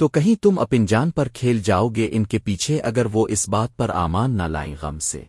تو کہیں تم اپن جان پر کھیل جاؤ گے ان کے پیچھے اگر وہ اس بات پر آمان نہ لائیں غم سے۔